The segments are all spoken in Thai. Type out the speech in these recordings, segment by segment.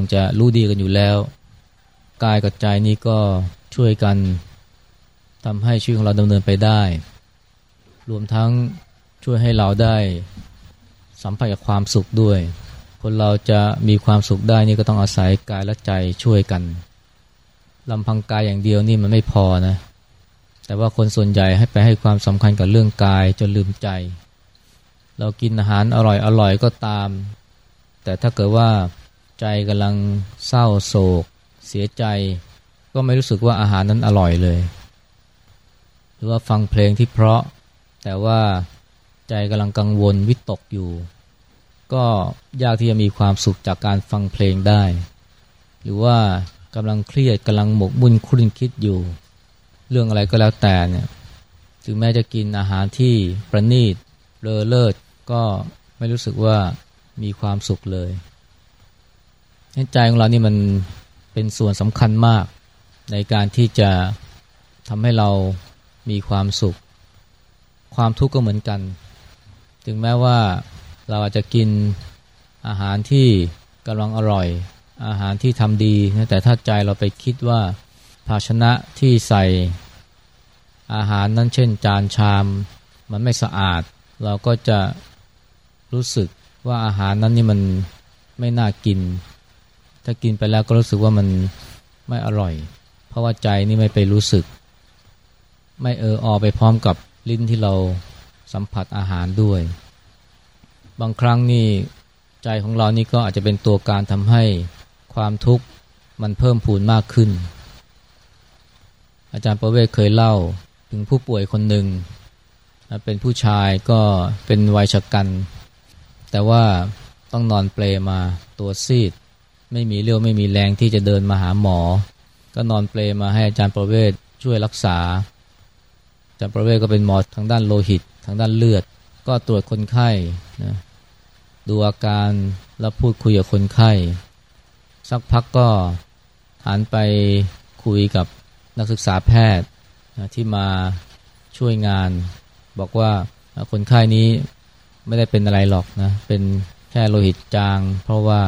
งจะรู้ดีกันอยู่แล้ว กายกับใจนี้ก็ช่วยกันทำให้ชีวิตของเราดำเนินไปได้ รวมทั้งช่วยให้เราได้สัมผัสกับความสุขด้วย คนเราจะมีความสุขได้นี่ก็ต้องอาศัยกายและใจช่วยกันลำพังกายอย่างเดียวนี่มันไม่พอนะ แต่ว่าคนส่วนใหญ่ให้ไปให้ความสำคัญกับเรื่องกายจนลืมใจ เรากินอาหารอร่อยอร่อยก็ตาม แต่ถ้าเกิดว่า ใจกำลังเศร้าโศก เสียใจ ก็ไม่รู้สึกว่าอาหารนั้นอร่อยเลย หรือว่าฟังเพลงที่เพราะ แต่ว่าใจกำลังกังวลวิตกอยู่ ก็ยากที่จะมีความสุขจากการฟังเพลงได้ หรือว่ากำลังเครียดกำลังหมกบุญคุรินคิดอยู่ เรื่องอะไรก็แล้วแต่เนี่ยถึงแม้จะกินอาหารที่ประณีตเลอเลิศก็ไม่รู้สึกว่ามีความสุขเลย ใจของเรานี่มันเป็นส่วนสำคัญมาก ในการที่จะทำให้เรามีความสุข ความทุกข์ก็เหมือนกัน ถึงแม้ว่าเราอาจจะกินอาหารที่กำลังอร่อย อาหารที่ทำดีนะแต่ถ้าใจเราไปคิดว่าภาชนะที่ใส่อาหารนั้นเช่น จานชาม มันไม่สะอาด เราก็จะรู้สึกว่าอาหารนั้นนี่มันไม่น่ากิน ถ้ากินไปแล้วก็รู้สึกว่ามันไม่อร่อย เพราะว่าใจนี่ไม่ไปรู้สึก ไม่เอออไปพร้อมกับลิ้นที่เราสัมผัสอาหารด้วย บางครั้งนี่ใจของเรานี่ก็อาจจะเป็นตัวการทำให้ความทุกข์มันเพิ่มพูนมากขึ้น อาจารย์ประเวศเคยเล่าถึงผู้ป่วยคนหนึ่ง เป็นผู้ชายก็เป็นวัยชกัน แต่ว่าต้องนอนเปลมาตัวซีด ไม่มีเรี่ยวไม่มีแรงที่จะเดินมาหาหมอ ก็นอนเปลมาให้อาจารย์ประเวศช่วยรักษา อาจารย์ประเวศก็เป็นหมอทางด้านโลหิต ทางด้านเลือด ก็ตรวจคนไข้นะดูอาการแล้วพูดคุยกับคนไข้ สักพักก็หันไปคุยกับนักศึกษาแพทย์ที่มาช่วยงาน บอกว่าคนไข้นี้ไม่ได้เป็นอะไรหรอกนะเป็นแค่โลหิตจาง เพราะว่า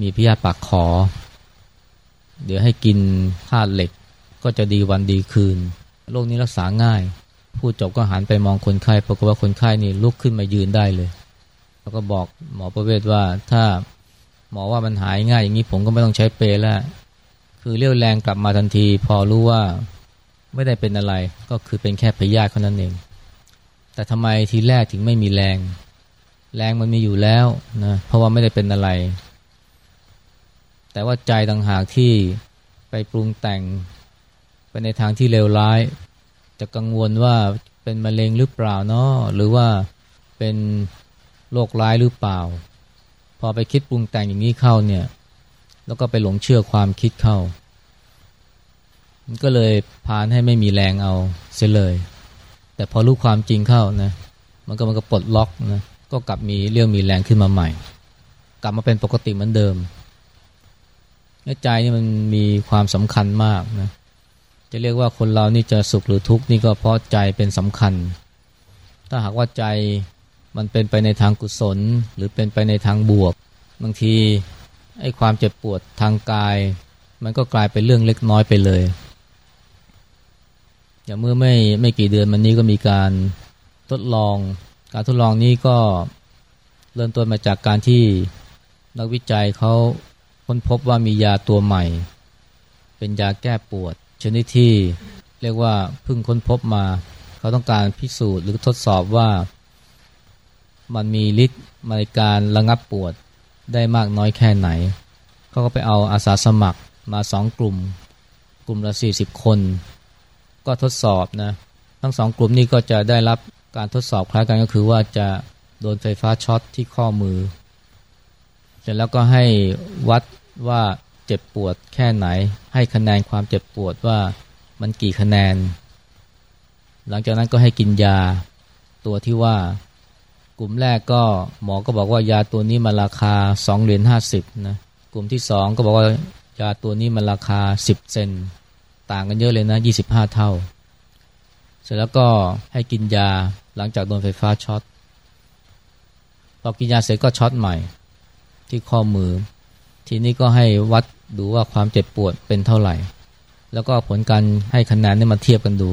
มีพยาธิปากขอ เดี๋ยวให้กินธาตุเหล็กก็จะดีวันดีคืน โรคนี้รักษาง่ายพูดจบก็หันไปมองคนไข้ปรากฏว่าคนไข้นี่ลุกขึ้นมายืนได้เลย แล้วก็บอกหมอประเวศว่าถ้าหมอว่ามันหายง่ายอย่างนี้ผมก็ไม่ต้องใช้เปรแล้ว คือเรี่ยวแรงกลับมาทันที พอรู้ว่าไม่ได้เป็นอะไรก็คือเป็นแค่พยาธิเท่านั้นเอง แต่ทำไมทีแรกถึงไม่มีแรง แรงมันมีอยู่แล้วนะเพราะว่าไม่ได้เป็นอะไร แต่ว่าใจต่างหากที่ไปปรุงแต่งไปในทางที่เลวร้าย จะกังวลว่าเป็นมะเร็งหรือเปล่าเนาะหรือว่าเป็นโรคร้ายหรือเปล่า พอไปคิดปรุงแต่งอย่างนี้เข้าเนี่ย แล้วก็ไปหลงเชื่อความคิดเข้า มันก็เลยพานให้ไม่มีแรงเอาเสียเลย แต่พอรู้ความจริงเข้านะมันก็มันก็ปลดล็อกนะก็กลับมีเรื่องมีแรงขึ้นมาใหม่ กลับมาเป็นปกติเหมือนเดิม ใจนี่มันมีความสำคัญมากนะจะเรียกว่าคนเรานี่จะสุขหรือทุกข์นี่ก็เพราะใจเป็นสำคัญ ถ้าหากว่าใจมันเป็นไปในทางกุศล หรือเป็นไปในทางบวก บางทีไอ้ความเจ็บปวดทางกาย มันก็กลายเป็นเรื่องเล็กน้อยไปเลย อย่างเมื่อไม่ไม่กี่เดือนมันนี้ก็มีการทดลอง การทดลองนี้ก็เริ่มต้นมาจากการที่นักวิจัยเขา ค้นพบว่ามียาตัวใหม่ เป็นยาแก้ปวด ชนิดที่เรียกว่าเพิ่งค้นพบมา เขาต้องการพิสูจน์หรือทดสอบว่า มันมีฤทธิ์ในการระงับปวดได้มากน้อยแค่ไหน เขาก็ไปเอาอาสาสมัครมาสองกลุ่ม กลุ่มละ40คน ก็ทดสอบนะ ทั้งสองกลุ่มนี้ก็จะได้รับการทดสอบคล้ายกันก็คือว่าจะโดนไฟฟ้าช็อตที่ข้อมือ สร็จแล้วก็ให้วัดว่าเจ็บปวดแค่ไหน ให้คะแนนความเจ็บปวดว่ามันกี่คะแนน หลังจากนั้นก็ให้กินยาตัวที่ว่า กลุ่มแรกก็หมอก็บอกว่ายาตัวนี้มันราคา2เหรียญ50นะกลุ่มที่ 2 ก็บอกว่ายาตัวนี้มันราคา 10 เซนต่างกันเยอะเลยนะยี่สิบห้าเท่า เสร็จแล้วก็ให้กินยาหลังจากโดนไฟฟ้าช็อตพอกินยาเสร็จก็ช็อตใหม่ ที่ข้อมือ ทีนี้ก็ให้วัดดูว่าความเจ็บปวดเป็นเท่าไหร่ แล้วก็ผลการให้คะแนนนี่มาเทียบกันดู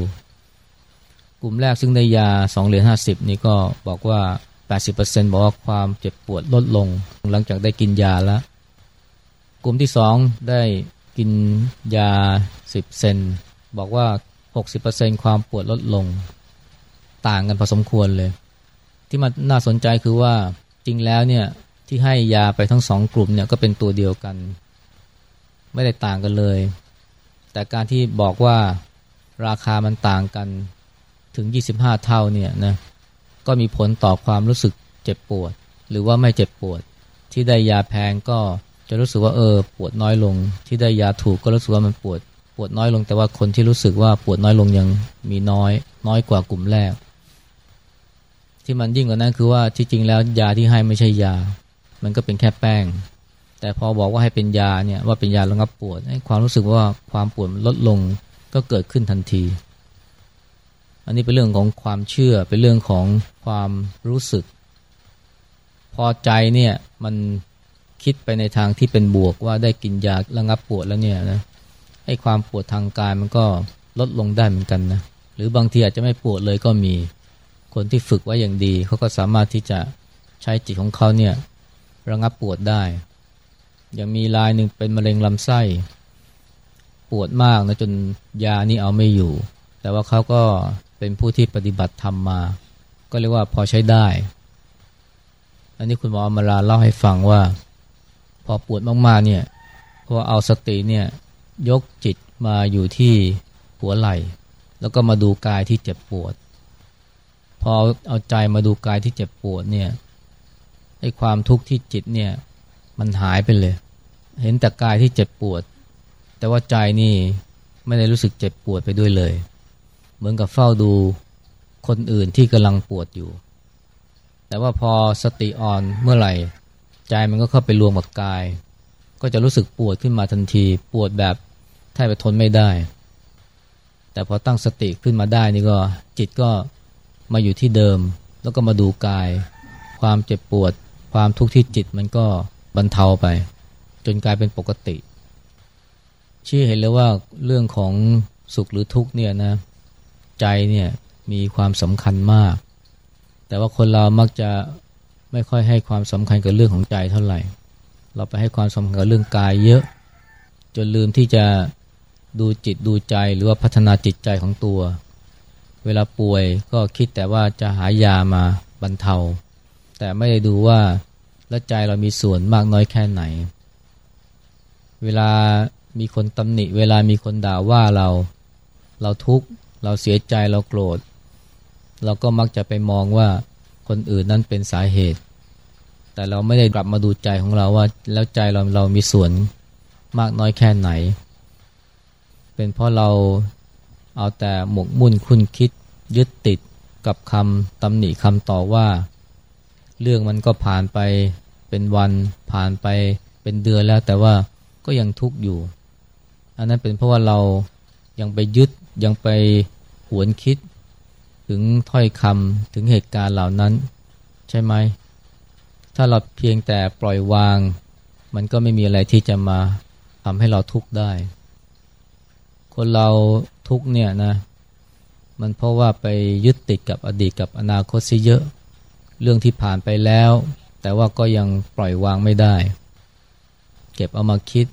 กลุ่มแรกซึ่งได้ยา2เหรียญ50 นี่ก็บอกว่า 80%บอกว่าความเจ็บปวดลดลง หลังจากได้กินยาแล้ว กลุ่มที่สองได้กินยา 10 เซน บอกว่า 60%ความปวดลดลง ต่างกันพอสมควรเลย ที่มันน่าสนใจคือว่าจริงแล้วเนี่ย ที่ให้ยาไปทั้งสองกลุ่มเนี่ยก็เป็นตัวเดียวกัน ไม่ได้ต่างกันเลย แต่การที่บอกว่าราคามันต่างกันถึง 25 เท่าเนี่ยนะก็มีผลต่อความรู้สึกเจ็บปวด หรือว่าไม่เจ็บปวด ที่ได้ยาแพงก็จะรู้สึกว่าเออปวดน้อยลง ที่ได้ยาถูกก็รู้สึกว่ามันปวด ปวดน้อยลง แต่ว่าคนที่รู้สึกว่าปวดน้อยลงยังมีน้อย น้อยกว่ากลุ่มแรก ที่มันยิ่งกว่านั้นคือว่าที่จริงแล้วยาที่ให้ไม่ใช่ยา มันก็เป็นแค่แป้ง แต่พอบอกว่าให้เป็นยาเนี่ยว่าเป็นยาระงับปวดความรู้สึกว่าความปวดลดลงก็เกิดขึ้นทันที อันนี้เป็นเรื่องของความเชื่อเป็นเรื่องของความรู้สึก พอใจเนี่ยมันคิดไปในทางที่เป็นบวกว่าได้กินยาระงับปวดแล้วเนี่ยนะให้ความปวดทางกายมันก็ลดลงได้เหมือนกันนะหรือบางทีอาจจะไม่ปวดเลยก็มีคนที่ฝึกไว้อย่างดี เขาก็สามารถที่จะใช้จิตของเขาเนี่ย ระงับปวดได้ ยังมีรายหนึ่งเป็นมะเร็งลำไส้ ปวดมากนะจนยานี่เอาไม่อยู่ แต่ว่าเขาก็เป็นผู้ที่ปฏิบัติธรรมมา ก็เรียกว่าพอใช้ได้ อันนี้คุณหมอมาลาเล่าให้ฟังว่า พอปวดมากๆเนี่ยพอเอาสติเนี่ยยกจิตมาอยู่ที่หัวไหล่ แล้วก็มาดูกายที่เจ็บปวด พอเอาใจมาดูกายที่เจ็บปวดเนี่ย ไอ้ความทุกข์ที่จิตเนี่ยมันหายไปเลย เห็นแต่กายที่เจ็บปวด แต่ว่าใจนี่ไม่ได้รู้สึกเจ็บปวดไปด้วยเลย เหมือนกับเฝ้าดูคนอื่นที่กำลังปวดอยู่ แต่ว่าพอสติอ่อนเมื่อไหร่ ใจมันก็เข้าไปรวมกับกาย ก็จะรู้สึกปวดขึ้นมาทันที ปวดแบบแทบไปทนไม่ได้ แต่พอตั้งสติขึ้นมาได้นี่ก็จิตก็มาอยู่ที่เดิม แล้วก็มาดูกาย ความเจ็บปวด ความทุกข์ที่จิตมันก็บรรเทาไป จนกลายเป็นปกติ ชี้เห็นเลยว่าเรื่องของสุขหรือทุกข์เนี่ยนะใจเนี่ยมีความสำคัญมาก แต่ว่าคนเรามักจะไม่ค่อยให้ความสำคัญกับเรื่องของใจเท่าไหร่ เราไปให้ความสำคัญกับเรื่องกายเยอะ จนลืมที่จะดูจิตดูใจหรือว่าพัฒนาจิตใจของตัว เวลาป่วยก็คิดแต่ว่าจะหายามาบรรเทา แต่ไม่ได้ดูว่า และใจเรามีส่วนมากน้อยแค่ไหน เวลามีคนตำหนิ เวลามีคนด่าว่าเรา เราทุกข์ เราเสียใจเราโกรธ เราก็มักจะไปมองว่าคนอื่นนั้นเป็นสาเหตุ แต่เราไม่ได้กลับมาดูใจของเราว่า แล้วใจเราเรามีส่วนมากน้อยแค่ไหน เป็นเพราะเราเอาแต่หมกมุ่นคุ้นคิดยึดติดกับคำตำหนิคำต่อว่า เรื่องมันก็ผ่านไป เป็นวันผ่านไปเป็นเดือนแล้ว แต่ว่าก็ยังทุกข์อยู่ อันนั้นเป็นเพราะว่าเรายังไปยึดยังไปหวนคิด ถึงถ้อยคำถึงเหตุการณ์เหล่านั้น ใช่ไหม ถ้าเราเพียงแต่ปล่อยวาง มันก็ไม่มีอะไรที่จะมาทำให้เราทุกข์ได้ คนเราทุกข์เนี่ยนะ มันเพราะว่าไปยึดติดกับอดีตกับอนาคตซิเยอะ เรื่องที่ผ่านไปแล้ว แต่ว่าก็ยังปล่อยวางไม่ได้ เก็บเอามาคิด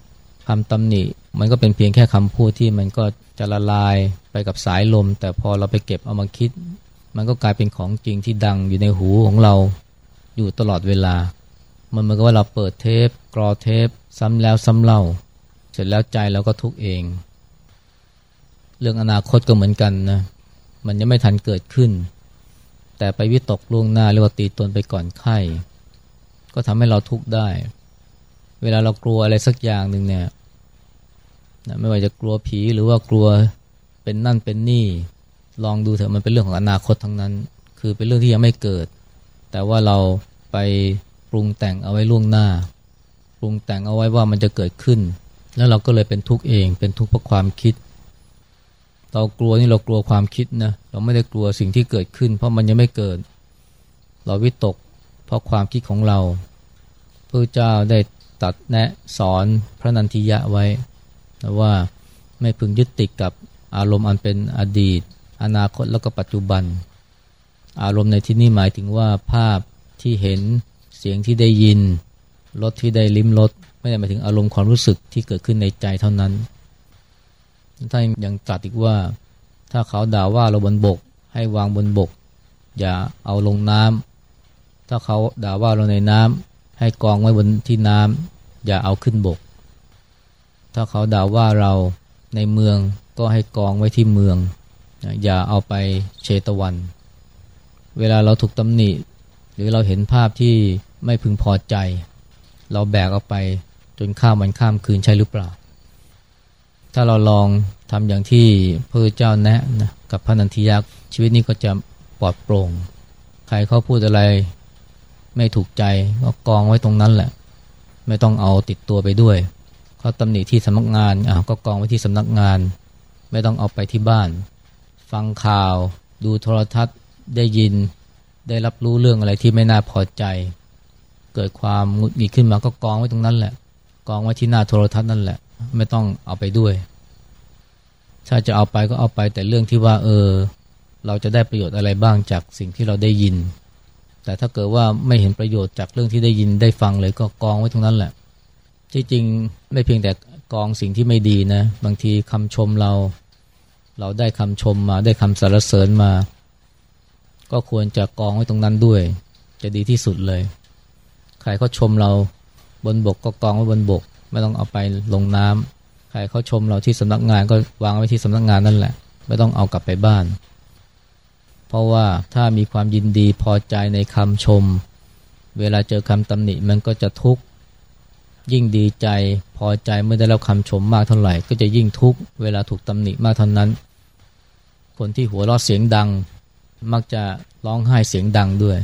คำตำหนิ มันก็เป็นเพียงแค่คำพูดที่มันก็จะละลายไปกับสายลม แต่พอเราไปเก็บเอามาคิด มันก็กลายเป็นของจริงที่ดังอยู่ในหูของเราอยู่ตลอดเวลา มันเหมือนกับว่าเราเปิดเทป กรอเทป ซ้ำแล้วซ้ำเล่า เสร็จแล้วใจเราก็ทุกเอง เรื่องอนาคตก็เหมือนกันนะ มันยังไม่ทันเกิดขึ้น แต่ไปวิตกล่วงหน้าเรียกว่าตีตนไปก่อนไข้ ก็ทำให้เราทุกข์ได้ เวลาเรากลัวอะไรสักอย่างหนึ่งเนี่ยไม่ว่าจะกลัวผีหรือว่ากลัวเป็นนั่นเป็นนี่ ลองดูเถอะมันเป็นเรื่องของอนาคตทั้งนั้น คือเป็นเรื่องที่ยังไม่เกิด แต่ว่าเราไปปรุงแต่งเอาไว้ล่วงหน้า ปรุงแต่งเอาไว้ว่ามันจะเกิดขึ้น แล้วเราก็เลยเป็นทุกข์เอง เป็นทุกข์เพราะความคิด เรากลัวนี่เรากลัวความคิดนะ เราไม่ได้กลัวสิ่งที่เกิดขึ้น เพราะมันยังไม่เกิด เราวิตก เพราะความคิดของเราพระเจ้าได้ตัดแนะสอนพระนันทิยะไว้ว่าไม่พึงยึดติดกับอารมณ์อันเป็นอดีต อนาคตแล้วก็ปัจจุบัน อารมณ์ในที่นี้หมายถึงว่าภาพที่เห็นเสียงที่ได้ยินรสที่ได้ลิ้มรสไม่ได้หมายถึงอารมณ์ความรู้สึกที่เกิดขึ้นในใจเท่านั้นท่านยังตรัสอีกว่า ถ้าเขาด่าว่าเราบนบก ให้วางบนบก อย่าเอาลงน้ำ ถ้าเขาด่าว่าเราในน้ำให้กองไว้บนที่น้ำอย่าเอาขึ้นบก ถ้าเขาด่าว่าเราในเมืองก็ให้กองไว้ที่เมือง อย่าเอาไปเชตวัน เวลาเราถูกตำหนิ หรือเราเห็นภาพที่ไม่พึงพอใจ เราแบกเอาไปจนข้ามวันข้ามคืนใช่หรือเปล่า ถ้าเราลองทำอย่างที่พระเจ้าแนะนะกับพระนันทิยักษ์ชีวิตนี้ก็จะปลอดโปร่ง ใครเขาพูดอะไร ไม่ถูกใจก็กองไว้ตรงนั้นแหละ ไม่ต้องเอาติดตัวไปด้วยเขาตำหนิที่สำนักงานอะก็กองไว้ที่สำนักงาน ไม่ต้องเอาไปที่บ้าน ฟังข่าว ดูโทรทัศน์ได้ยิน ได้รับรู้เรื่องอะไรที่ไม่น่าพอใจ เกิดความงุดหงิดขึ้นมาก็กองไว้ตรงนั้นแหละ กองไว้ที่หน้าโทรทัศน์นั่นแหละ ไม่ต้องเอาไปด้วย ถ้าจะเอาไปก็เอาไปแต่เรื่องที่ว่า เออ เราจะได้ประโยชน์อะไรบ้างจากสิ่งที่เราได้ยิน แต่ถ้าเกิดว่าไม่เห็นประโยชน์จากเรื่องที่ได้ยินได้ฟังเลยก็กองไว้ตรงนั้นแหละ ที่จริงไม่เพียงแต่กองสิ่งที่ไม่ดีนะ บางทีคำชมเรา เราได้คำชมมาได้คำสรรเสริญมา ก็ควรจะกองไว้ตรงนั้นด้วย จะดีที่สุดเลย ใครเขาชมเราบนบกก็กองไว้บนบก ไม่ต้องเอาไปลงน้ำใครเขาชมเราที่สำนักงานก็วางไว้ที่สำนักงานนั่นแหละ ไม่ต้องเอากลับไปบ้าน เพราะว่าถ้ามีความยินดีพอใจในคำชม เวลาเจอคำตำหนิมันก็จะทุกข์ยิ่งดีใจพอใจเมื่อได้รับคำชมมากเท่าไหร่ ก็จะยิ่งทุกข์เวลาถูกตำหนิมากเท่านั้น คนที่หัวเราะเสียงดัง มักจะร้องไห้เสียงดังด้วย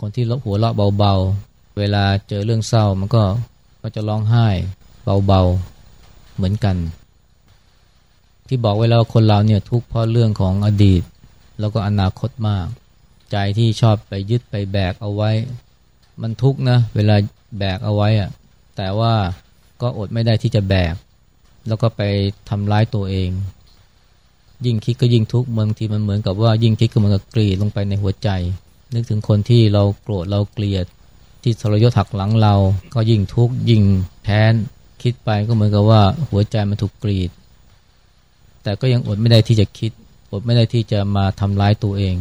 คนที่หัวเราะเบาๆ เวลาเจอเรื่องเศร้ามันก็ก็จะร้องไห้เบาๆเหมือนกัน ที่บอกไว้แล้วคนเราเนี่ยทุกข์เพราะเรื่องของอดีต แล้วก็อนาคตมาก ใจที่ชอบไปยึดไปแบกเอาไว้ มันทุกข์นะเวลาแบกเอาไว้อะแต่ว่าก็อดไม่ได้ที่จะแบก แล้วก็ไปทำร้ายตัวเอง ยิ่งคิดก็ยิ่งทุกข์บางทีมันเหมือนกับว่ายิ่งคิดก็เหมือนกับกรีดลงไปในหัวใจ นึกถึงคนที่เราโกรธเราเกลียด ที่ทรยศหักหลังเรา ก็ยิ่งทุกข์ยิ่งแค้นคิดไปก็เหมือนกับว่าหัวใจมันถูกกรีด แต่ก็ยังอดไม่ได้ที่จะคิด ดไม่ได้ที่จะมาทำร้ายตัวเอง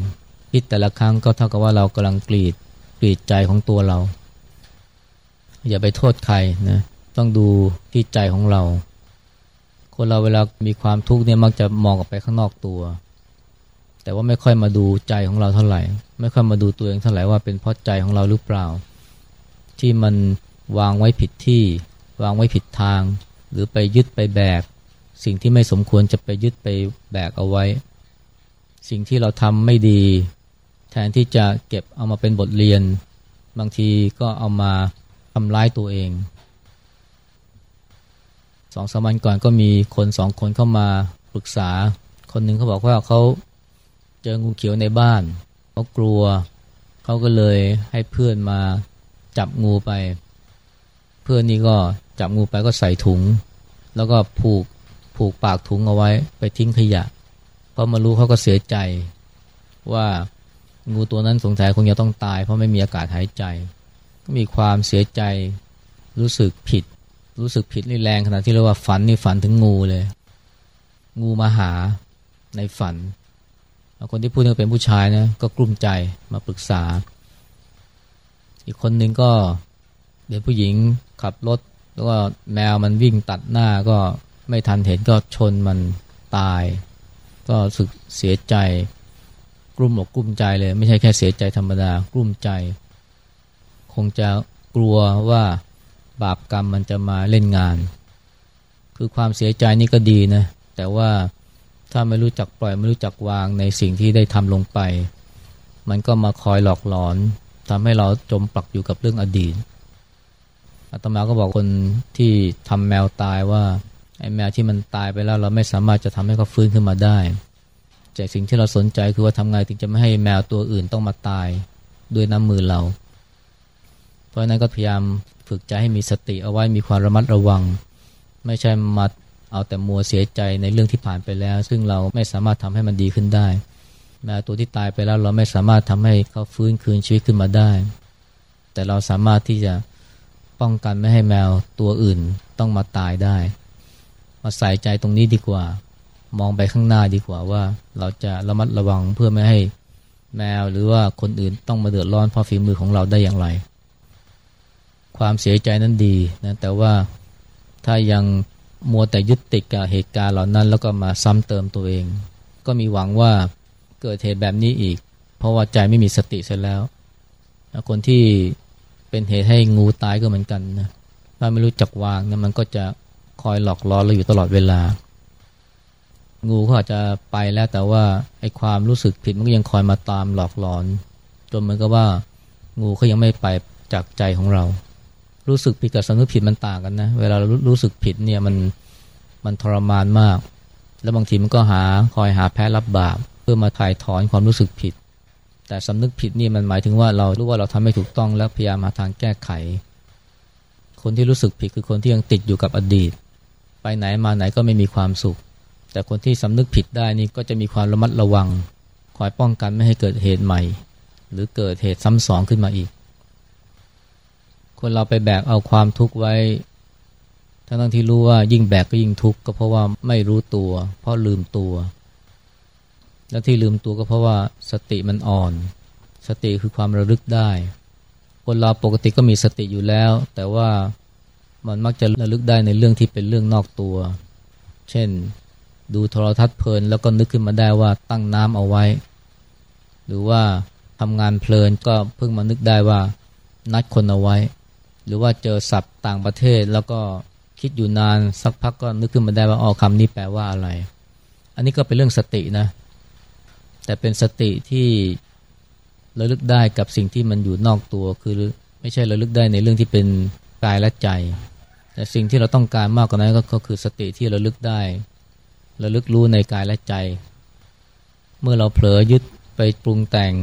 คิดแต่ละครั้งก็เท่ากับว่าเรากำลังกรีดกรีดใจของตัวเรา อย่าไปโทษใครนะต้องดูที่ใจของเรา คนเราเวลามีความทุกข์เนี่ยมักจะมองออกไปข้างนอกตัว แต่ว่าไม่ค่อยมาดูใจของเราเท่าไหร่ ไม่ค่อยมาดูตัวเองเท่าไหร่ว่าเป็นเพราะใจของเราหรือเปล่า ที่มันวางไว้ผิดที่ วางไว้ผิดทาง หรือไปยึดไปแบก สิ่งที่ไม่สมควรจะไปยึดไปแบกเอาไว้ สิ่งที่เราทำไม่ดี แทนที่จะเก็บเอามาเป็นบทเรียน บางทีก็เอามาทำร้ายตัวเองสองสามวันก่อนก็มีคนสองคนเข้ามาปรึกษา คนหนึ่งเขาบอกว่าเขาเจองูเขียวในบ้านเขากลัวเขาก็เลยให้เพื่อนมาจับงูไป เพื่อนนี่ก็จับงูไปก็ใส่ถุง แล้วก็ผูกผูกปากถุงเอาไว้ไปทิ้งขยะ พอมารู้เขาก็เสียใจว่างูตัวนั้นสงสัยคงจะต้องตาย เพราะไม่มีอากาศหายใจมีความเสียใจรู้สึกผิด รู้สึกผิดนี่แรงขนาดที่เรียกว่าฝันนี่ฝันถึงงูเลย งูมาหาในฝันคนที่พูดนี่เป็นผู้ชายนะก็กลุ้มใจมาปรึกษา อีกคนหนึ่งก็เด็กผู้หญิงขับรถ แล้วก็แมวมันวิ่งตัดหน้าก็ไม่ทันเห็นก็ชนมันตาย ก็สึกเสียใจกลุ้มอกกลุ้มใจเลย ไม่ใช่แค่เสียใจธรรมดากลุ้มใจ คงจะกลัวว่าบาปกรรมมันจะมาเล่นงาน คือความเสียใจนี่ก็ดีนะ แต่ว่าถ้าไม่รู้จักปล่อยไม่รู้จักวางในสิ่งที่ได้ทำลงไป มันก็มาคอยหลอกหลอนทำให้เราจมปลักอยู่กับเรื่องอดีตอาตมาก็บอกคนที่ทำแมวตายว่า ไอ้แมวที่มันตายไปแล้วเราไม่สามารถจะทำให้เขาฟื้นขึ้นมาได้ แต่สิ่งที่เราสนใจคือว่าทำไงถึงจะไม่ให้แมวตัวอื่นต้องมาตายด้วยน้ำมือเรา เพราะฉะนั้นก็พยายามฝึกใจให้มีสติเอาไว้มีความระมัดระวัง ไม่ใช่มาเอาแต่มัวเสียใจในเรื่องที่ผ่านไปแล้ว ซึ่งเราไม่สามารถทำให้มันดีขึ้นได้ แม้ตัวที่ตายไปแล้วเราไม่สามารถทำให้เขาฟื้นคืนชีวิตขึ้นมาได้ แต่เราสามารถที่จะป้องกันไม่ให้แมวตัวอื่นต้องมาตายได้ มาใส่ใจตรงนี้ดีกว่า มองไปข้างหน้าดีกว่าว่า เราจะระมัดระวังเพื่อไม่ให้แมวหรือว่าคนอื่นต้องมาเดือดร้อนเพราะฝีมือของเราได้อย่างไร ความเสียใจนั้นดีนะแต่ว่าถ้ายังมัวแต่ยึดติดกับเหตุการณ์เหล่านั้น แล้วก็มาซ้ำเติมตัวเอง ก็มีหวังว่าเกิดเหตุแบบนี้อีก เพราะว่าใจไม่มีสติเสร็จแล้ว คนที่เป็นเหตุให้งูตายก็เหมือนกันนะถ้าไม่รู้จักวางนะมันก็จะ คอยหลอกล่อเราอยู่ตลอดเวลา งูเขาอาจจะไปแล้วแต่ว่าไอ้ความรู้สึกผิดมันก็ยังคอยมาตามหลอกหลอน จนเหมือนกับว่า งูเขายังไม่ไปจากใจของเรา รู้สึกผิดกับสำนึกผิดมันต่างกันนะ เวลาเรารู้สึกผิดเนี่ยมันมันทรมานมาก แล้วบางทีมันก็หาคอยหาแพ้รับบาปเพื่อมาถ่ายถอนความรู้สึกผิด แต่สำนึกผิดนี่มันหมายถึงว่าเรารู้ว่าเราทำไม่ถูกต้องแล้วพยายามหาทางแก้ไข คนที่รู้สึกผิดคือคนที่ยังติดอยู่กับอดีต ไปไหนมาไหนก็ไม่มีความสุข แต่คนที่สำนึกผิดได้นี่ก็จะมีความระมัดระวัง คอยป้องกันไม่ให้เกิดเหตุใหม่ หรือเกิดเหตุซ้ำสองขึ้นมาอีก คนเราไปแบกเอาความทุกข์ไว้ ทั้งที่รู้ว่ายิ่งแบกก็ยิ่งทุกข์ก็เพราะว่าไม่รู้ตัว เพราะลืมตัว และที่ลืมตัวก็เพราะว่าสติมันอ่อน สติคือความระลึกได้ คนเราปกติก็มีสติอยู่แล้ว แต่ว่า มันมักจะระลึกได้ในเรื่องที่เป็นเรื่องนอกตัว เช่น ดูโทรทัศน์เพลินแล้วก็นึกขึ้นมาได้ว่าตั้งน้ำเอาไว้ หรือว่าทำงานเพลินก็เพิ่งมานึกได้ว่านัดคนเอาไว้ หรือว่าเจอศัพท์ต่างประเทศแล้วก็คิดอยู่นานสักพักก็นึกขึ้นมาได้ว่าอ๋อคำนี้แปลว่าอะไร อันนี้ก็เป็นเรื่องสตินะ แต่เป็นสติที่ระลึกได้กับสิ่งที่มันอยู่นอกตัว คือไม่ใช่ระลึกได้ในเรื่องที่เป็นกายและใจ แต่สิ่งที่เราต้องการมากกว่านั้นก็คือสติที่ระลึกได้ระลึกรู้ในกายและใจ เมื่อเราเผลอยึดไปปรุงแต่ง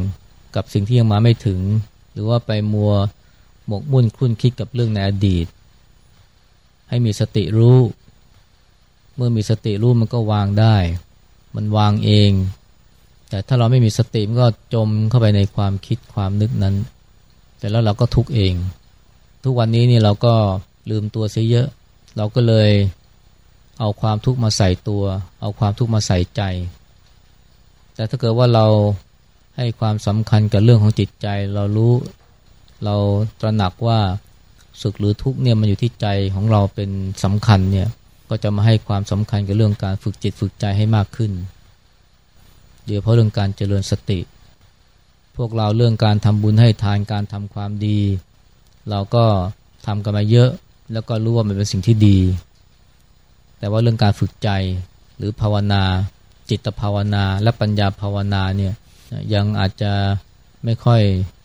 กับสิ่งที่ยังมาไม่ถึง หรือว่าไปมัวหมกมุ่นคุ้นคิดกับเรื่องในอดีต ให้มีสติรู้ เมื่อมีสติรู้มันก็วางได้ มันวางเอง แต่ถ้าเราไม่มีสติมันก็จมเข้าไปในความคิดความนึกนั้น แต่แล้วเราก็ทุกเอง ทุกวันนี้นี่เราก็ ลืมตัวเสียเยอะ เราก็เลยเอาความทุกข์มาใส่ตัว เอาความทุกข์มาใส่ใจ แต่ถ้าเกิดว่าเราให้ความสำคัญกับเรื่องของจิตใจ เรารู้เราตระหนักว่าสุขหรือทุกข์เนี่ยมันอยู่ที่ใจของเราเป็นสำคัญเนี่ยก็จะมาให้ความสำคัญกับเรื่องการฝึกจิตฝึกใจให้มากขึ้นโดยเพราะเรื่องการเจริญสติ พวกเราเรื่องการทำบุญให้ทานการทำความดี เราก็ทำกันมาเยอะ แล้วก็รู้ว่ามันเป็นสิ่งที่ดี แต่ว่าเรื่องการฝึกใจหรือภาวนา จิตภาวนาและปัญญาภาวนาเนี่ยยังอาจจะไม่ค่อย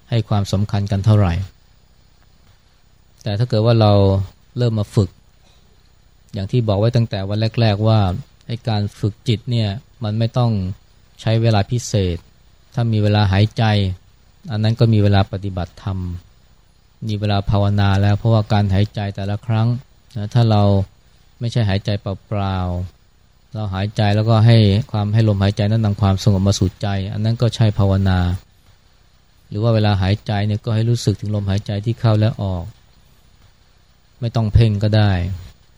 ให้ความสำคัญกันเท่าไหร่ แต่ถ้าเกิดว่าเราเริ่มมาฝึก อย่างที่บอกไว้ตั้งแต่วันแรก ๆ ว่าให้การฝึกจิตเนี่ยมันไม่ต้องใช้เวลาพิเศษ ถ้ามีเวลาหายใจ อันนั้นก็มีเวลาปฏิบัติธรรม มีเวลาภาวนาแล้วเพราะว่าการหายใจแต่ละครั้งนะถ้าเราไม่ใช่หายใจเปล่าๆเราหายใจแล้วก็ให้ความให้ลมหายใจนั้นนำความสงบมาสู่ใจ อันนั้นก็ใช่ภาวนา หรือว่าเวลาหายใจเนี่ยก็ให้รู้สึกถึงลมหายใจที่เข้าและออก ไม่ต้องเพ่งก็ได้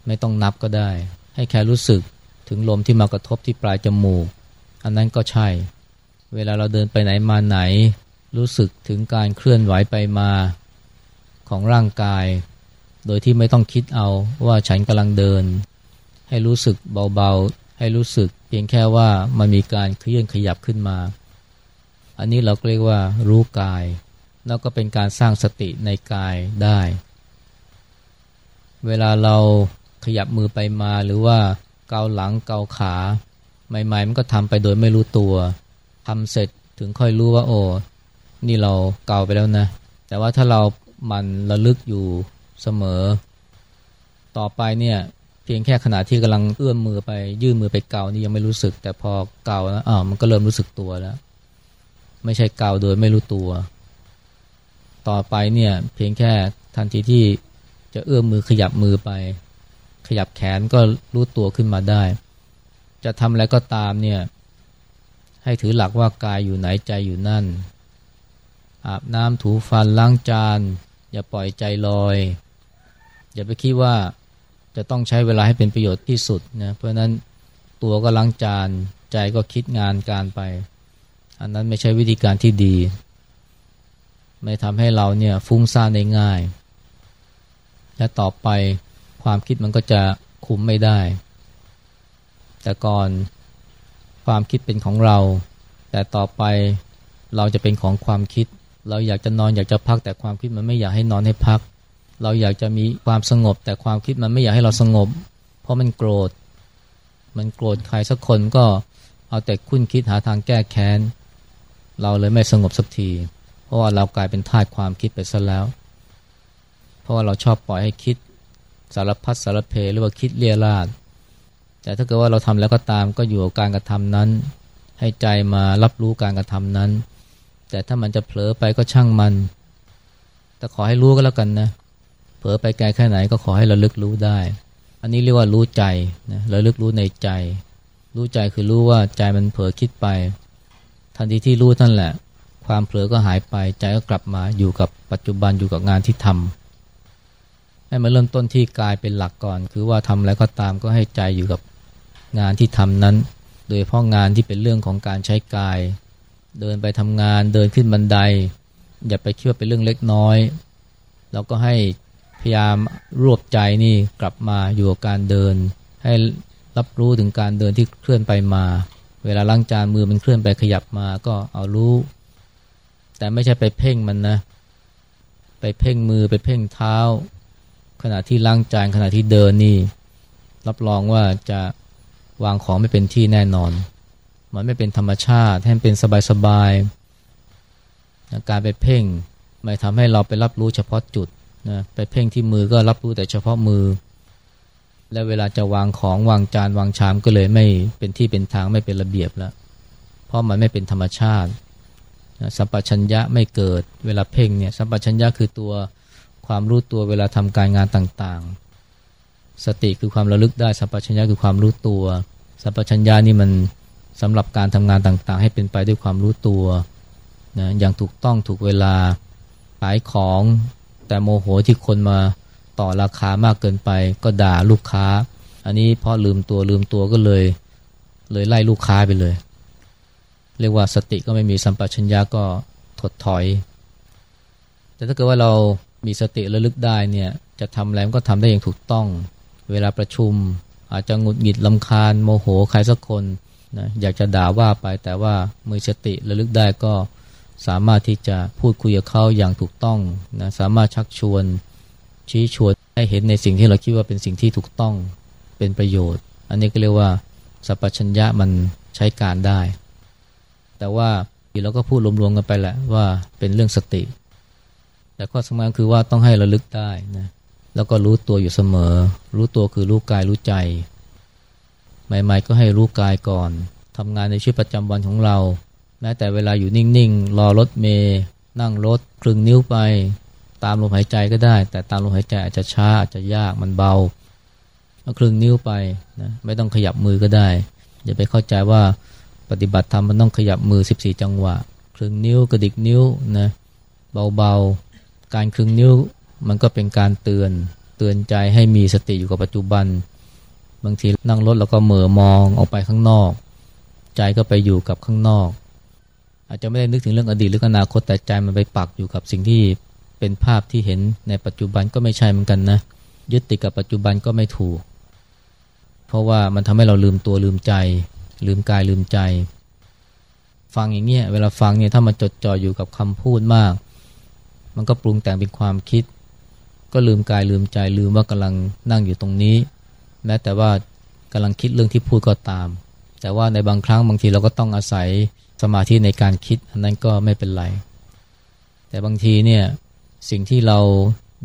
ไม่ต้องนับก็ได้ ให้แค่รู้สึกถึงลมที่มากระทบที่ปลายจมูก อันนั้นก็ใช่ เวลาเราเดินไปไหนมาไหน รู้สึกถึงการเคลื่อนไหวไปมา ของร่างกาย โดยที่ไม่ต้องคิดเอาว่าฉันกำลังเดิน ให้รู้สึกเบาๆ ให้รู้สึกเพียงแค่ว่ามันมีการเคลื่อนขยับขึ้นมา อันนี้เราเรียกว่ารู้กาย แล้วก็เป็นการสร้างสติในกายได้ เวลาเราขยับมือไปมาหรือว่าเกาหลังเกาขาใหม่ๆมันก็ทำไปโดยไม่รู้ตัวทำเสร็จถึงค่อยรู้ว่าโอ้นี่เราเกาไปแล้วนะ แต่ว่าถ้าเรา มันระลึกอยู่เสมอ ต่อไปเนี่ยเพียงแค่ขณะที่กำลังเอื้อมมือไปยื่นมือไปเกานี่ยังไม่รู้สึก แต่พอเกาแล้วอ่ามันก็เริ่มรู้สึกตัวแล้ว ไม่ใช่เกาโดยไม่รู้ตัว ต่อไปเนี่ยเพียงแค่ทันทีที่จะเอื้อมมือขยับมือไป ขยับแขนก็รู้ตัวขึ้นมาได้ จะทำอะไรก็ตามเนี่ยให้ถือหลักว่ากายอยู่ไหนใจอยู่นั่น อาบน้ำถูฟันล้างจาน อย่าปล่อยใจลอย อย่าไปคิดว่าจะต้องใช้เวลาให้เป็นประโยชน์ที่สุดนะเพราะนั้นตัวก็ล้างจานใจก็คิดงานการไป อันนั้นไม่ใช่วิธีการที่ดี ไม่ทำให้เราเนี่ยฟุ้งซ่านได้ง่าย และต่อไปความคิดมันก็จะคุมไม่ได้ แต่ก่อนความคิดเป็นของเรา แต่ต่อไปเราจะเป็นของความคิด เราอยากจะนอนอยากจะพักแต่ความคิดมันไม่อยากให้นอนให้พัก เราอยากจะมีความสงบ แต่ความคิดมันไม่อยากให้เราสงบ เพราะมันโกรธ มันโกรธใครสักคนก็เอาแต่คุ้นคิดหาทางแก้แค้น เราเลยไม่สงบสักที เพราะว่าเรากลายเป็นทาสความคิดไปซะแล้ว เพราะว่าเราชอบปล่อยให้คิดสารพัดสารเพหรือว่าคิดเลียราดแต่ถ้าเกิดว่าเราทำแล้วก็ตามก็อยู่กับการกระทำนั้น ให้ใจมารับรู้การกระทำนั้น แต่ถ้ามันจะเผลอไปก็ช่างมัน แต่ขอให้รู้ก็แล้วกันนะ เผลอไปไกลแค่ไหนก็ขอให้ระลึกรู้ได้ อันนี้เรียกว่ารู้ใจนะระลึกรู้ในใจ รู้ใจคือรู้ว่าใจมันเผลอคิดไป ทันทีที่รู้นั่นแหละ ความเผลอก็หายไป ใจก็กลับมาอยู่กับปัจจุบันอยู่กับงานที่ทำให้มาเริ่มต้นที่กายเป็นหลักก่อน คือว่าทำอะไรก็ตามก็ให้ใจอยู่กับงานที่ทำนั้น โดยเพราะงานที่เป็นเรื่องของการใช้กาย เดินไปทำงานเดินขึ้นบันได อย่าไปคิดว่าเป็นเรื่องเล็กน้อยเราก็ให้พยายามรวบใจนี่กลับมาอยู่กับการเดิน ให้รับรู้ถึงการเดินที่เคลื่อนไปมา เวลาล้างจานมือมันเคลื่อนไปขยับมาก็เอารู้ แต่ไม่ใช่ไปเพ่งมันนะ ไปเพ่งมือไปเพ่งเท้า ขณะที่ล้างจานขณะที่เดินนี่ รับรองว่าจะวางของไม่เป็นที่แน่นอน มันไม่เป็นธรรมชาติให้เป็นสบายๆการไปเพ่งไม่ทำให้เราไปรับรู้เฉพาะจุดนะไปเพ่งที่มือก็รับรู้แต่เฉพาะมือ และเวลาจะวางของวางจานวางชามก็เลยไม่เป็นที่เป็นทางไม่เป็นระเบียบแล้ว เพราะมันไม่เป็นธรรมชาติสัมปชัญญะไม่เกิดเวลาเพ่งเนี่ยสัมปชัญญะคือตัวความรู้ตัวเวลาทำการงานต่างๆ สติคือความระลึกได้สัมปชัญญะคือความรู้ตัวสัมปชัญญะนี่มัน สำหรับการทำงานต่างๆ ให้เป็นไปด้วยความรู้ตัวนะอย่างถูกต้องถูกเวลาขายของแต่โมโหที่คนมาต่อราคามากเกินไปก็ด่าลูกค้า อันนี้พอลืมตัวลืมตัวก็เลย เลยไล่ลูกค้าไปเลย เรียกว่าสติก็ไม่มีสัมปชัญญะก็ถดถอย แต่ถ้าเกิดว่าเรามีสติระลึกได้เนี่ยจะทำอะไรก็ทำได้อย่างถูกต้อง เวลาประชุมอาจจะหงุดหงิดลำคาญโมโหใครสักคน นะอยากจะด่าว่าไปแต่ว่ามือสติระลึกได้ก็สามารถที่จะพูดคุยกับเขาอย่างถูกต้องนะสามารถชักชวน ชี้ชวนให้เห็นในสิ่งที่เราคิดว่าเป็นสิ่งที่ถูกต้องเป็นประโยชน์ อันนี้ก็เรียกว่าสัพพัญญะมันใช้การได้ แต่ว่าเราก็พูดรวมๆกันไปแหละว่าเป็นเรื่องสติ แต่ข้อสำคัญคือว่าต้องให้ระลึกได้นะแล้วก็รู้ตัวอยู่เสมอ รู้ตัวคือรู้กายรู้ใจ ใหม่ๆก็ให้รู้กายก่อนทำงานในชีวิตประจำวันของเรา แม้แต่เวลาอยู่นิ่งๆ รอรถเมย์นั่งรถคลึงนิ้วไป ตามลมหายใจก็ได้ แต่ตามลมหายใจอาจจะช้าอาจจะยากมันเบาคลึงนิ้วไปนะไม่ต้องขยับมือก็ได้ อย่าไปเข้าใจว่าปฏิบัติธรรมมันต้องขยับมือ 14 จังหวะคลึงนิ้วกระดิกนิ้วนะเบาๆ การคลึงนิ้วมันก็เป็นการเตือนเตือนใจให้มีสติอยู่กับปัจจุบัน บางทีนั่งรถแล้วก็เหม่อมองออกไปข้างนอก ใจก็ไปอยู่กับข้างนอก อาจจะไม่ได้นึกถึงเรื่องอดีตหรืออนาคตแต่ใจมันไปปักอยู่กับสิ่งที่เป็นภาพที่เห็นในปัจจุบันก็ไม่ใช่เหมือนกันนะยึดติดกับปัจจุบันก็ไม่ถูก เพราะว่ามันทำให้เราลืมตัวลืมใจ ลืมกายลืมใจ ฟังอย่างเงี้ยเวลาฟังเนี่ยถ้ามันจดจ่ออยู่กับคำพูดมาก มันก็ปรุงแต่งเป็นความคิด ก็ลืมกายลืมใจลืมว่ากำลังนั่งอยู่ตรงนี้ แม้แต่ว่ากำลังคิดเรื่องที่พูดก็ตาม แต่ว่าในบางครั้งบางทีเราก็ต้องอาศัยสมาธิในการคิดอันนั้นก็ไม่เป็นไร แต่บางทีเนี่ยสิ่งที่เรา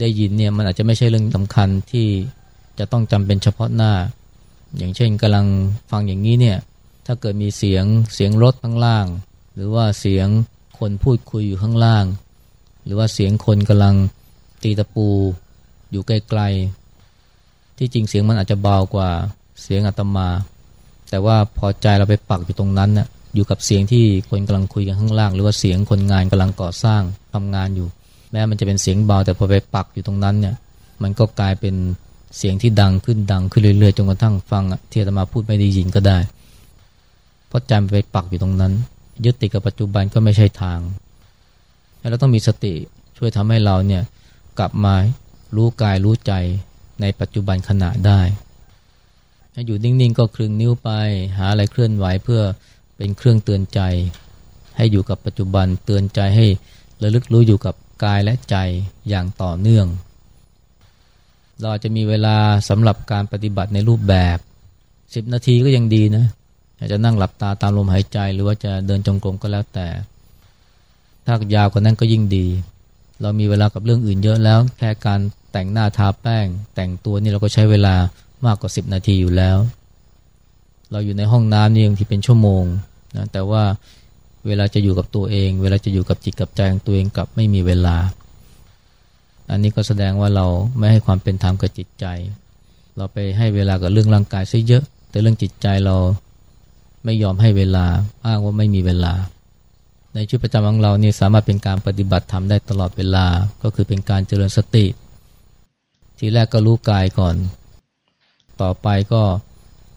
ได้ยินเนี่ยมันอาจจะไม่ใช่เรื่องสำคัญที่จะต้องจำเป็นเฉพาะหน้า อย่างเช่นกำลังฟังอย่างนี้เนี่ยถ้าเกิดมีเสียงเสียงรถข้างล่าง หรือว่าเสียงคนพูดคุยอยู่ข้างล่าง หรือว่าเสียงคนกำลังตีตะปูอยู่ไกล ที่จริงเสียงมันอาจจะเบากว่าเสียงอาตมา แต่ว่าพอใจเราไปปักอยู่ตรงนั้นน่ะอยู่กับเสียงที่คนกำลังคุยกันข้างล่าง หรือว่าเสียงคนงานกำลังก่อสร้างทำงานอยู่ แม้มันจะเป็นเสียงเบา แต่พอไปปักอยู่ตรงนั้นเนี่ยมันก็กลายเป็นเสียงที่ดังขึ้นดังขึ้นเรื่อยๆจนกระทั่งฟังที่อาตมาพูดไม่ได้ยินก็ได้ เพราะใจไปปักอยู่ตรงนั้น ยึดติดกับปัจจุบันก็ไม่ใช่ทางเราต้องมีสติช่วยทำให้เราเนี่ยกลับมารู้กายรู้ใจ ในปัจจุบันขณะได้อยู่นิ่งๆ ก็คลึงนิ้วไป หาอะไรเคลื่อนไหวเพื่อเป็นเครื่องเตือนใจ ให้อยู่กับปัจจุบันเตือนใจให้ระลึกรู้อยู่กับกายและใจอย่างต่อเนื่อง เราจะมีเวลาสำหรับการปฏิบัติในรูปแบบ 10 นาทีก็ยังดีนะอาจจะนั่งหลับตาตามลมหายใจหรือว่าจะเดินจงกรมก็แล้วแต่ ถ้ายาวกว่านั้นก็ยิ่งดี เรามีเวลากับเรื่องอื่นเยอะแล้วแค่การ แต่งหน้าทาแป้ง แต่งตัวนี่เราก็ใช้เวลามากกว่า 10 นาทีอยู่แล้ว เราอยู่ในห้องน้ำนี่บางทีเป็นชั่วโมงนะแต่ว่าเวลาจะอยู่กับตัวเอง เวลาจะอยู่กับจิตกับใจของตัวเองกับไม่มีเวลา อันนี้ก็แสดงว่าเราไม่ให้ความเป็นธรรมกับจิตใจ เราไปให้เวลากับเรื่องร่างกายซะเยอะ แต่เรื่องจิตใจเราไม่ยอมให้เวลาอ้างว่าไม่มีเวลา ในชีวิตประจำของเรานี่สามารถเป็นการปฏิบัติธรรมได้ตลอดเวลา ก็คือเป็นการเจริญสติ ทีแรกก็รู้กายก่อน ต่อไปก็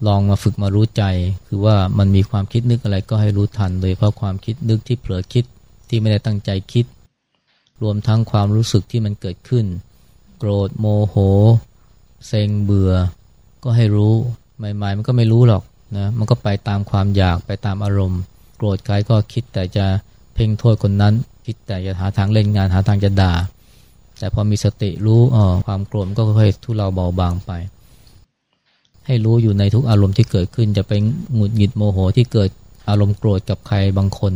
ลองมาฝึกมารู้ใจ คือว่ามันมีความคิดนึกอะไรก็ให้รู้ทัน โดยเพราะความคิดนึกที่เผลอคิดที่ไม่ได้ตั้งใจคิด รวมทั้งความรู้สึกที่มันเกิดขึ้น โกรธโมโห เซ็งเบื่อ ก็ให้รู้ใหม่ๆมันก็ไม่รู้หรอกนะมันก็ไปตามความอยากไปตามอารมณ์ โกรธใครก็คิดแต่จะเพ่งโทษคนนั้น คิดแต่จะหาทางเล่นงานหาทางจะด่า แต่พอมีสติรู้อ๋อความโกรธก็ค่อยทุเลาเบาบางไป ให้รู้อยู่ในทุกอารมณ์ที่เกิดขึ้น จะเป็นหงุดหงิดโมโหที่เกิดอารมณ์โกรธกับใครบางคน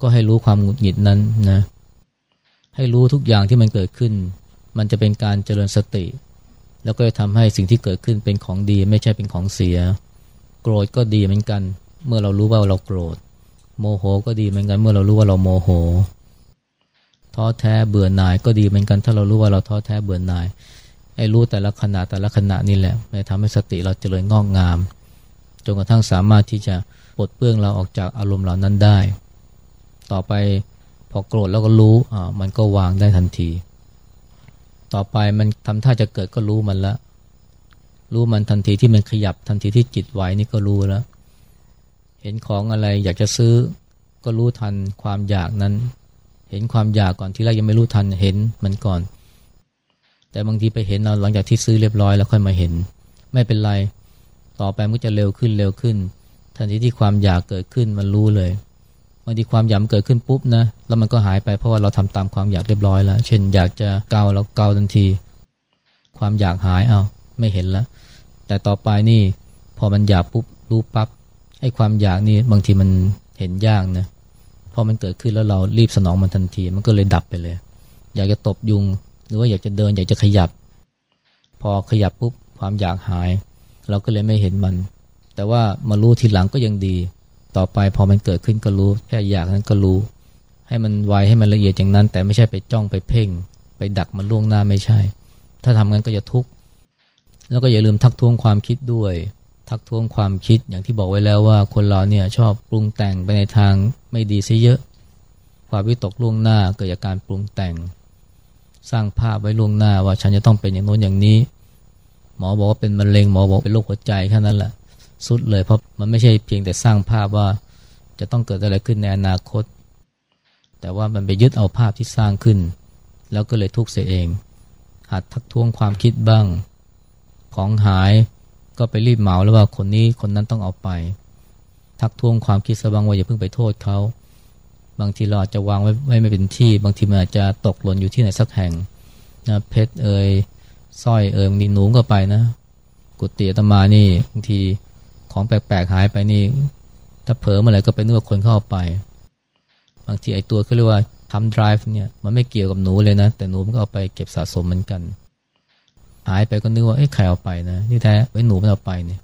ก็ให้รู้ความหงุดหงิดนั้นนะให้รู้ทุกอย่างที่มันเกิดขึ้น มันจะเป็นการเจริญสติ แล้วก็จะทำให้สิ่งที่เกิดขึ้นเป็นของดีไม่ใช่เป็นของเสีย โกรธก็ดีเหมือนกัน เมื่อเรารู้ว่าเราโกรธ โมโหก็ดีเหมือนกันเมื่อเรารู้ว่าเราโมโห ท้อแท้เบื่อหน่ายก็ดีเหมือนกันถ้าเรารู้ว่าเราท้อแท้เบื่อหน่ายให้รู้แต่ละขณะแต่ละขณะนี่แหละมันทำให้สติเราเจริญงอกงามจนกระทั่งสามารถที่จะปลดเปลื้องเราออกจากอารมณ์เหล่านั้นได้ ต่อไปพอโกรธแล้วก็รู้อ่ามันก็วางได้ทันที ต่อไปมันทำท่าจะเกิดก็รู้มันละ รู้มันทันทีที่มันขยับทันทีที่จิตไหวนี่ก็รู้แล้ว เห็นของอะไรอยากจะซื้อก็รู้ทันความอยากนั้น เห็นความอยากก่อนที่แรกยังไม่รู้ทันเห็นมันก่อน แต่บางทีไปเห็นเราหลังจากที่ซื้อเรียบร้อยแล้วค่อยมาเห็น ไม่เป็นไร ต่อไปมันจะเร็วขึ้นเร็วขึ้น ทันทีที่ความอยากเกิดขึ้นมันรู้เลยบางทีความอยากเกิดขึ้นปุ๊บนะแล้วมันก็หายไปเพราะว่าเราทำตามความอยากเรียบร้อยแล้ว เช่นอยากจะเกาแล้วเกาทันที ความอยากหายเอาไม่เห็นแล้ว แต่ต่อไปนี่พอมันอยากปุ๊บรู้ปับ๊บไอ้ความอยากนี่บางทีมันเห็นยากนะพ อมันเกิดขึ้นแล้วเรารีบสนองมันทันที มันก็เลยดับไปเลย อยากจะตบยุง หรือว่าอยากจะเดิน อยากจะขยับ พอขยับปุ๊บความอยากหาย เราก็เลยไม่เห็นมัน แต่ว่ามารู้ทีหลังก็ยังดี ต่อไปพอมันเกิดขึ้นก็รู้แค่อยากนั้นก็รู้ ให้มันไวให้มันละเอียดอย่างนั้น แต่ไม่ใช่ไปจ้องไปเพ่ง ไปดักมันล่วงหน้าไม่ใช่ ถ้าทำงั้นก็จะทุกข์แล้วก็อย่าลืมทักท้วงความคิดด้วย ทักท้วงความคิดอย่างที่บอกไว้แล้วว่าคนเราเนี่ยชอบปรุงแต่งไปในทาง ไม่ดีซะเยอะ ความวิตกล่วงหน้าเกิดจากการปรุงแต่ง สร้างภาพไว้ล่วงหน้าว่าฉันจะต้องเป็นอย่างโน้นอย่างนี้ หมอบอกว่าเป็นมะเร็งหมอบอกเป็นโรคหัวใจแค่นั้นแหละสุดเลยเพราะมันไม่ใช่เพียงแต่สร้างภาพว่าจะต้องเกิดอะไรขึ้นในอนาคต แต่ว่ามันไปยึดเอาภาพที่สร้างขึ้น แล้วก็เลยทุกข์เสียเอง หัดทักท้วงความคิดบ้าง ของหายก็ไปรีบเหมาแล้วว่าคนนี้คนนั้นต้องเอาไป ทักท้วงความคิดสบ้างว่าอย่าเพิ่งไปโทษเขา บางทีเราอาจจะวางไว้ไว้ไม่เป็นที่ บางทีมันอาจจะตกหล่นอยู่ที่ไหนสักแห่งนะเพชรเอ่ยสร้อยเอ่ยบางทีหนูก็ไปนะ กุฏิตมานี่บางทีของแปลกๆหายไปนี่ ถ้าเผลอเมื่อไหร่ก็ไปนึกว่าคนเข้าไป บางทีไอ้ตัวเขาเรียกว่าทำ drive เนี่ยมันไม่เกี่ยวกับหนูเลยนะ แต่หนูมันก็เอาไปเก็บสะสมเหมือนกัน หายไปก็นึกว่าเอ้ใครเอาไปนะที่แท้ไอ้หนูมันเอาไปเนี่ย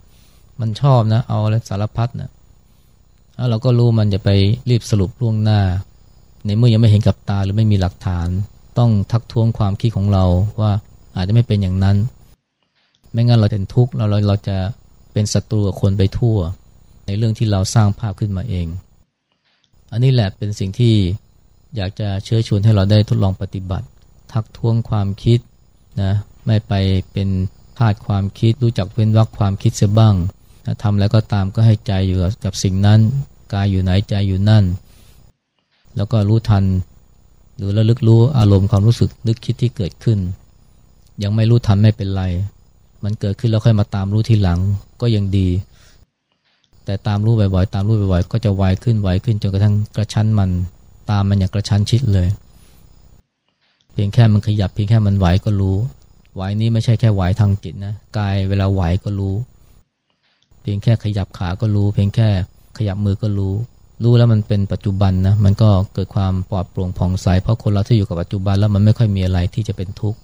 มันชอบนะ เอาแล้วสารพัดนะ เราก็รู้มันจะไปรีบสรุปล่วงหน้า ในเมื่อยังไม่เห็นกับตาหรือไม่มีหลักฐาน ต้องทักท้วงความคิดของเราว่าอาจจะไม่เป็นอย่างนั้น ไม่งั้นเราเป็นทุกข์เราเราเราจะเป็นศัตรูกับคนไปทั่ว ในเรื่องที่เราสร้างภาพขึ้นมาเอง อันนี้แหละเป็นสิ่งที่อยากจะเชื้อชวนให้เราได้ทดลองปฏิบัติ ทักท้วงความคิดนะไม่ไปเป็นพาดความคิดรู้จักเว้นวักความคิดเสียบ้าง ทำแล้วก็ตามก็ให้ใจอยู่กับสิ่งนั้น กายอยู่ไหนใจอยู่นั่น แล้วก็รู้ทัน หรือระลึกรู้อารมณ์ความรู้สึกนึกคิดที่เกิดขึ้น ยังไม่รู้ทันไม่เป็นไร มันเกิดขึ้นแล้วค่อยมาตามรู้ทีหลังก็ยังดี แต่ตามรู้บ่อยๆตามรู้บ่อยๆก็จะไวขึ้นไวขึ้นจนกระทั่งกระชั้นมัน ตามมันอย่างกระชั้นชิดเลย เพียงแค่มันขยับเพียงแค่มันไหวก็รู้ไหวนี้ไม่ใช่แค่ไหวทางจิตนะกายเวลาไหวก็รู้ เพียงแค่ขยับขาก็รู้ เพียงแค่ขยับมือก็รู้ รู้แล้วมันเป็นปัจจุบันนะมันก็เกิดความปลอดโปร่งผ่องใสเพราะคนเราที่อยู่กับปัจจุบันแล้วมันไม่ค่อยมีอะไรที่จะเป็นทุกข์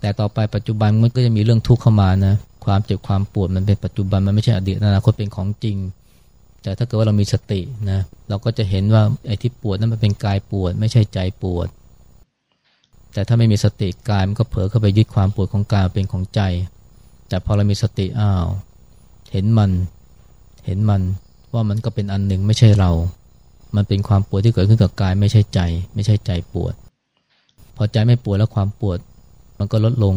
แต่ต่อไปปัจจุบันมันก็จะมีเรื่องทุกข์เข้ามานะความเจ็บความปวดมันเป็นปัจจุบันมันไม่ใช่อดีตอนาคตเป็นของจริง แต่ถ้าเกิดว่าเรามีสตินะเราก็จะเห็นว่าไอ้ที่ปวดนั้นมันเป็นกายปวด ไม่ใช่ใจปวด แต่ถ้าไม่มีสติกายมันก็เผลอเข้าไปยึดความปวดของกายเป็นของใจ แต่พอเรามีสติอ้าว เห็นมัน เห็นมันว่ามันก็เป็นอันหนึ่งไม่ใช่เรา มันเป็นความปวดที่เกิดขึ้นกับกายไม่ใช่ใจ ไม่ใช่ใจปวด พอใจไม่ปวดแล้วความปวด มันก็ลดลง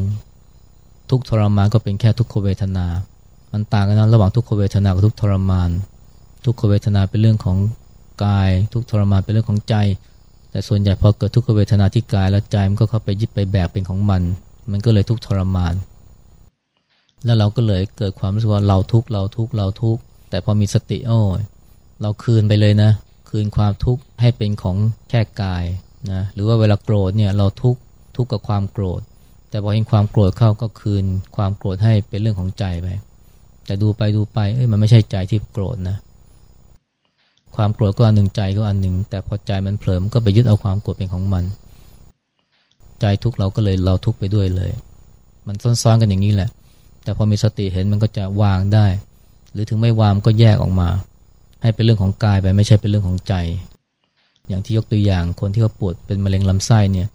ทุกทรมานก็เป็นแค่ทุกขเวทนา มันต่างกันนะระหว่างทุกขเวทนากับทุกทรมาน ทุกขเวทนาเป็นเรื่องของกาย ทุกทรมานเป็นเรื่องของใจ แต่ส่วนใหญ่พอเกิดทุกขเวทนาที่กายแล้วใจมันก็เข้าไปยึดไปแบกเป็นของมัน มันก็เลยทุกทรมาน แล้วเราก็เลยเกิดความรู้สึกว่าเราทุกข์เราทุกข์เราทุกข์แต่พอมีสติโอ้ยเราคืนไปเลยนะ คืนความทุกข์ให้เป็นของแค่กายนะหรือว่าเวลาโกรธเนี่ยเราทุกข์ทุกข์กับความโกรธ แต่พอเห็นความโกรธเข้าก็คืนความโกรธให้เป็นเรื่องของใจไปแต่ดูไปดูไปเอ้ยมันไม่ใช่ใจที่โกรธนะ ความโกรธก็อันหนึ่งใจก็อันหนึ่ง แต่พอใจมันเผลอมก็ไปยึดเอาความโกรธเป็นของมัน ใจทุกข์เราก็เลยเราทุกข์ไปด้วยเลย มันซ้อนๆกันอย่างนี้แหละ แต่พอมีสติเห็นมันก็จะวางได้ หรือถึงไม่วางก็แยกออกมา ให้เป็นเรื่องของกายไปไม่ใช่เป็นเรื่องของใจ อย่างที่ยกตัวอย่างคนที่เขาปวดเป็นมะเร็งลำไส้เนี่ย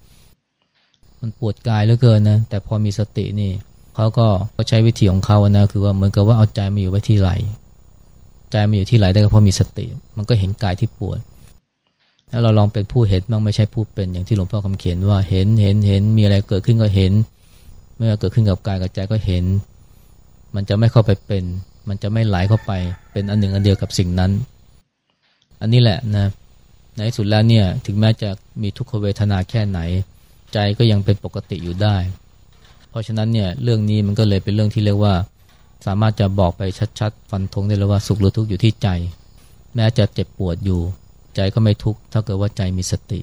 มันปวดกายเหลือเกินนะแต่พอมีสตินี่เขาก็ใช้วิธีของเขานะคือว่าเหมือนกับว่าเอาใจมาอยู่ไว้ที่ไหลใจมันอยู่ที่ไหนได้ก็เพราะมีสติ มันก็เห็นกายที่ปวดแล้วเราลองเป็นผู้เห็นบ้างไม่ใช่ผู้เป็นอย่างที่หลวงพ่อคำเขียนว่าเห็นเห็นเห็นมีอะไรเกิดขึ้นก็เห็น เมื่อเกิดขึ้นกับกายกับใจก็เห็น มันจะไม่เข้าไปเป็น มันจะไม่ไหลเข้าไปเป็นอันหนึ่งอันเดียวกับสิ่งนั้น อันนี้แหละนะในสุดแล้วเนี่ยถึงแม้จะมีทุกขเวทนาแค่ไหน ใจก็ยังเป็นปกติอยู่ได้ เพราะฉะนั้นเนี่ยเรื่องนี้มันก็เลยเป็นเรื่องที่เรียกว่า สามารถจะบอกไปชัดๆ ฟันธงได้เลยว่าสุขหรือทุกข์อยู่ที่ใจ แม้จะเจ็บปวดอยู่ ใจก็ไม่ทุกข์ถ้าเกิดว่าใจมีสติ